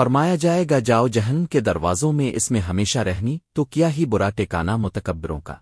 فرمایا جائے گا، جاؤ جہن کے دروازوں میں اس میں ہمیشہ رہنی، تو کیا ہی برا ٹیکانا متکبروں کا۔